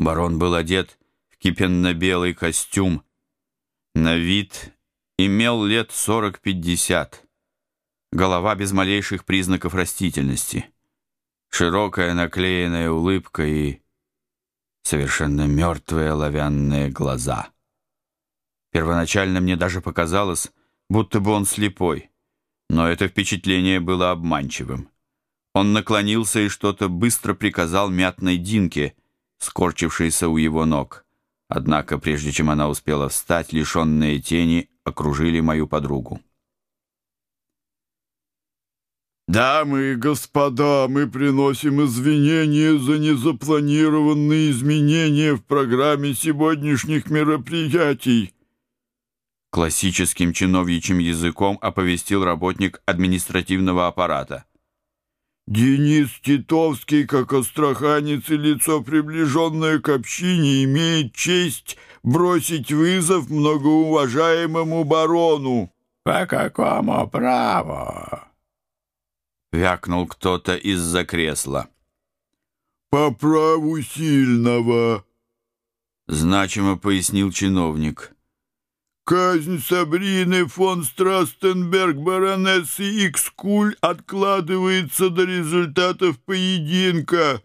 Барон был одет в кипенно-белый костюм. На вид имел лет сорок-пятьдесят. Голова без малейших признаков растительности. Широкая наклеенная улыбка и совершенно мертвые оловянные глаза. Первоначально мне даже показалось, будто бы он слепой, но это впечатление было обманчивым. Он наклонился и что-то быстро приказал мятной Динке, скорчившейся у его ног. Однако, прежде чем она успела встать, лишенные тени окружили мою подругу. «Дамы и господа, мы приносим извинения за незапланированные изменения в программе сегодняшних мероприятий». Классическим чиновничьим языком оповестил работник административного аппарата. Денис Титовский, как астраханец и лицо, приближенное к общине, имеет честь бросить вызов многоуважаемому барону. «По какому праву?» — вякнул кто-то из-за кресла. «По праву сильного», — значимо пояснил чиновник. Казнь Сабрины фон Страстенберг, баронессы Икскуль, откладывается до результатов поединка.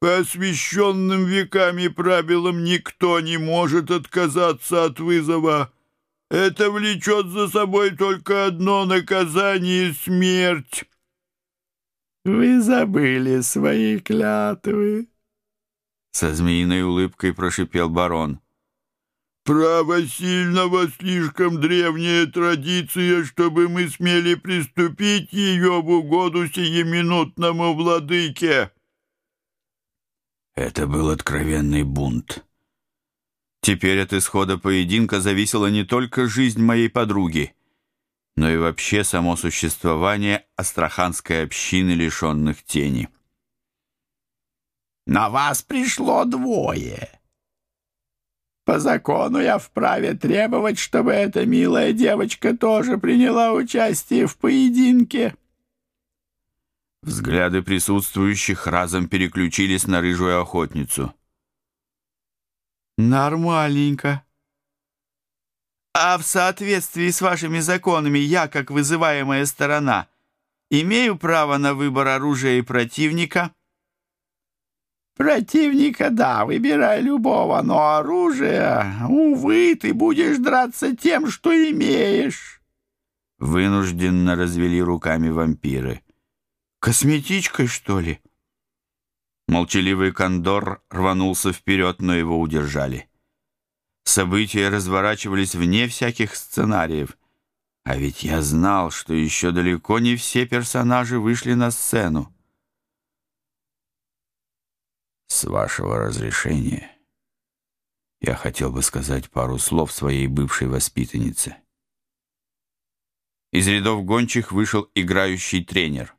По освященным веками правилам никто не может отказаться от вызова. Это влечет за собой только одно наказание — смерть. «Вы забыли свои клятвы», — со змеиной улыбкой прошипел барон. Право сильного слишком древняя традиция, чтобы мы смели приступить ее в угоду сиюминутному владыке. Это был откровенный бунт. Теперь от исхода поединка зависела не только жизнь моей подруги, но и вообще само существование астраханской общины, лишенных тени. «На вас пришло двое», по закону я вправе требовать, чтобы эта милая девочка тоже приняла участие в поединке». Взгляды присутствующих разом переключились на рыжую охотницу. «Нормальненько. А в соответствии с вашими законами я, как вызываемая сторона, имею право на выбор оружия и противника?» Противника, да, выбирай любого, но оружие, увы, ты будешь драться тем, что имеешь. Вынужденно развели руками вампиры. Косметичкой, что ли? Молчаливый кондор рванулся вперед, но его удержали. События разворачивались вне всяких сценариев. А ведь я знал, что еще далеко не все персонажи вышли на сцену. С вашего разрешения я хотел бы сказать пару слов своей бывшей воспитаннице. Из рядов гончих вышел играющий тренер.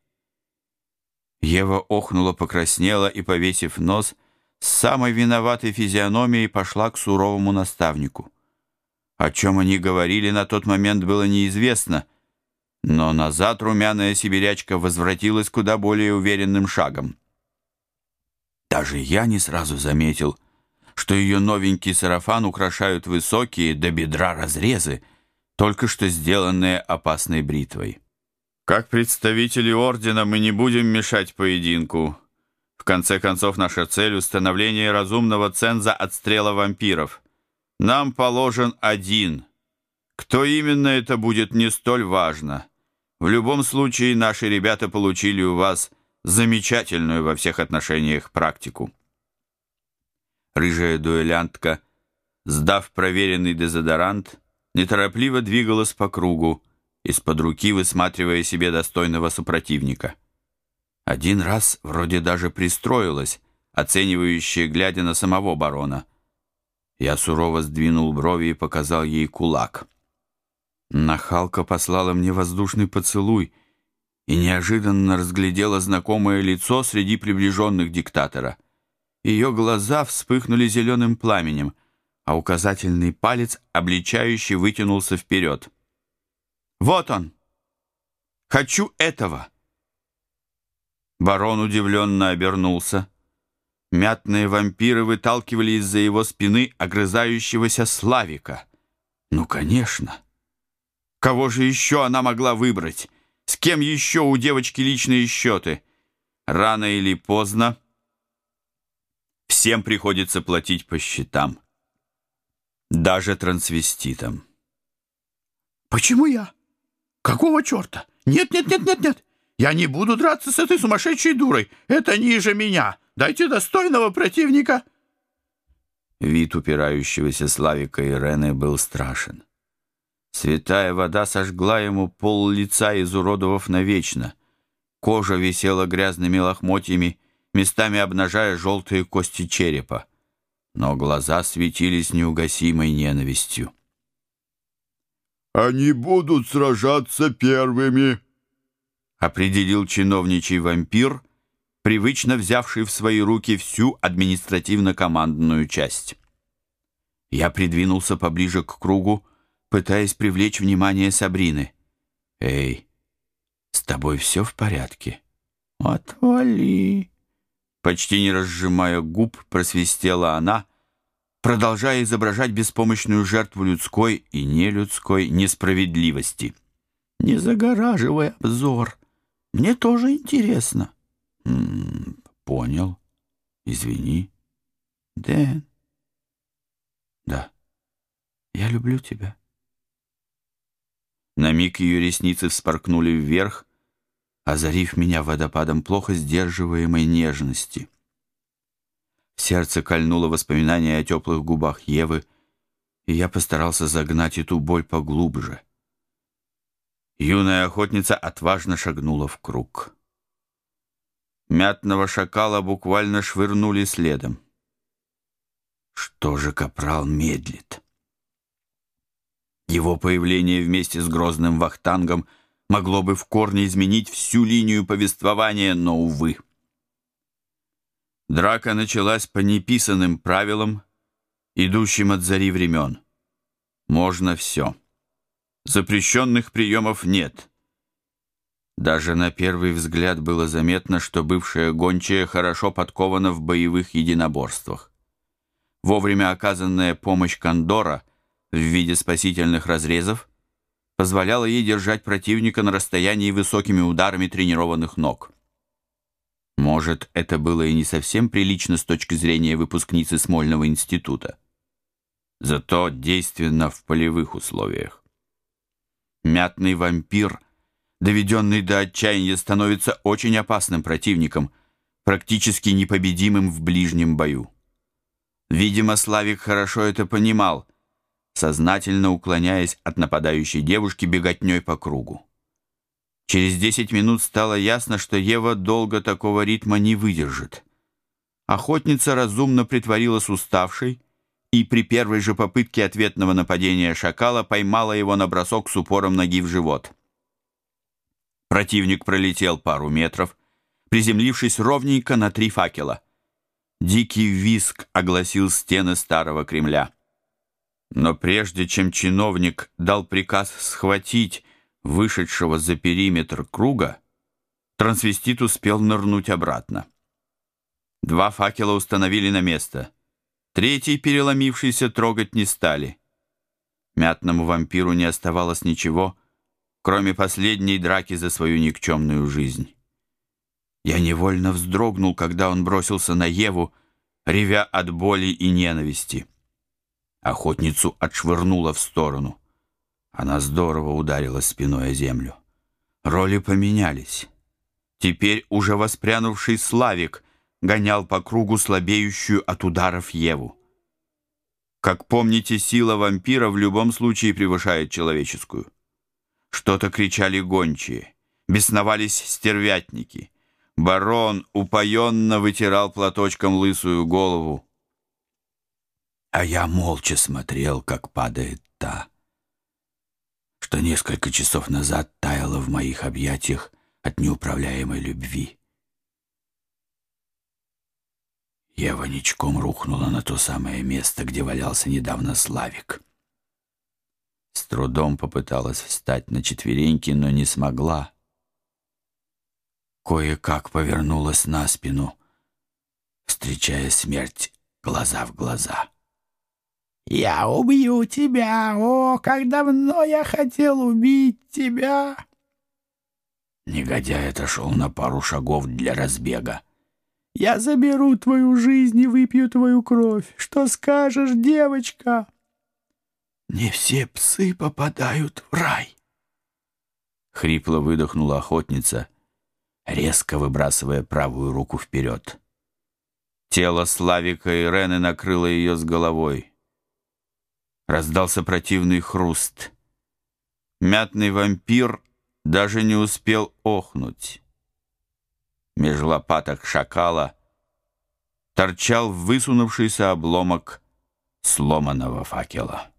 Ева охнула, покраснела и, повесив нос, с самой виноватой физиономией пошла к суровому наставнику. О чем они говорили на тот момент было неизвестно, но назад румяная сибирячка возвратилась куда более уверенным шагом. Даже я не сразу заметил, что ее новенький сарафан украшают высокие до бедра разрезы, только что сделанные опасной бритвой. Как представители ордена мы не будем мешать поединку. В конце концов, наша цель — установление разумного ценза отстрела вампиров. Нам положен один. Кто именно это будет, не столь важно. В любом случае, наши ребята получили у вас замечательную во всех отношениях практику. Рыжая дуэлянтка, сдав проверенный дезодорант, неторопливо двигалась по кругу, из-под руки высматривая себе достойного супротивника. Один раз вроде даже пристроилась, оценивающая, глядя на самого барона. Я сурово сдвинул брови и показал ей кулак. Нахалка послала мне воздушный поцелуй — и неожиданно разглядела знакомое лицо среди приближенных диктатора. Ее глаза вспыхнули зеленым пламенем, а указательный палец обличающе вытянулся вперед. «Вот он! Хочу этого!» Барон удивленно обернулся. Мятные вампиры выталкивали из-за его спины огрызающегося Славика. Ну, конечно. Кого же еще она могла выбрать? С кем еще у девочки личные счеты? Рано или поздно всем приходится платить по счетам. Даже трансвеститам. «Почему я? Какого черта? Нет, нет, нет, нет, нет! Я не буду драться с этой сумасшедшей дурой! Это ниже меня! Дайте достойного противника!» Вид упирающегося Славика и Рены был страшен. Святая вода сожгла ему пол лица, изуродовав навечно. Кожа висела грязными лохмотьями, местами обнажая желтые кости черепа. Но глаза светились неугасимой ненавистью. «Они будут сражаться первыми», — определил чиновничий вампир, привычно взявший в свои руки всю административно-командную часть. Я придвинулся поближе к кругу, пытаясь привлечь внимание Сабрины. «Эй, с тобой все в порядке?» «Отвали!» Почти не разжимая губ, просвистела она, продолжая изображать беспомощную жертву людской и нелюдской несправедливости. «Не загораживай обзор. Мне тоже интересно». М -м, «Понял. Извини». «Дэн». «Да». «Я люблю тебя». На миг ее ресницы вспоркнули вверх, озарив меня водопадом плохо сдерживаемой нежности. Сердце кольнуло воспоминание о теплых губах Евы, и я постарался загнать эту боль поглубже. Юная охотница отважно шагнула в круг. Мятного шакала буквально швырнули следом. Что же капрал медлит? Его появление вместе с грозным вахтангом могло бы в корне изменить всю линию повествования, но, увы. Драка началась по неписанным правилам, идущим от зари времен. Можно все. Запрещенных приемов нет. Даже на первый взгляд было заметно, что бывшая гончая хорошо подкована в боевых единоборствах. Вовремя оказанная помощь Кондора в виде спасительных разрезов позволяла ей держать противника на расстоянии высокими ударами тренированных ног. Может, это было и не совсем прилично с точки зрения выпускницы Смольного института. Зато действенно в полевых условиях. Мятный вампир, доведенный до отчаяния, становится очень опасным противником, практически непобедимым в ближнем бою. Видимо, Славик хорошо это понимал — сознательно уклоняясь от нападающей девушки беготней по кругу. Через десять минут стало ясно, что Ева долго такого ритма не выдержит. Охотница разумно притворилась уставшей и при первой же попытке ответного нападения шакала поймала его на бросок с упором ноги в живот. Противник пролетел пару метров, приземлившись ровненько на три факела. Дикий виск огласил стены старого Кремля. Но прежде чем чиновник дал приказ схватить вышедшего за периметр круга, трансвестит успел нырнуть обратно. Два факела установили на место. Третий, переломившийся, трогать не стали. Мятному вампиру не оставалось ничего, кроме последней драки за свою никчемную жизнь. Я невольно вздрогнул, когда он бросился на Еву, ревя от боли и ненависти. Охотницу отшвырнуло в сторону. Она здорово ударила спиной о землю. Роли поменялись. Теперь уже воспрянувший Славик гонял по кругу слабеющую от ударов Еву. Как помните, сила вампира в любом случае превышает человеческую. Что-то кричали гончие, бесновались стервятники. Барон упоенно вытирал платочком лысую голову. А я молча смотрел, как падает та, что несколько часов назад таяла в моих объятиях от неуправляемой любви. Ева ничком рухнула на то самое место, где валялся недавно Славик. С трудом попыталась встать на четвереньки, но не смогла. Кое-как повернулась на спину — встречая смерть глаза в глаза. «Я убью тебя! О, как давно я хотел убить тебя!» Негодяй отошел на пару шагов для разбега. «Я заберу твою жизнь и выпью твою кровь. Что скажешь, девочка?» «Не все псы попадают в рай!» Хрипло выдохнула охотница, резко выбрасывая правую руку вперед. Тело Славика и Рены накрыло ее с головой. Раздался противный хруст. Мятный вампир даже не успел охнуть. Меж лопаток шакала торчал высунувшийся обломок сломанного факела.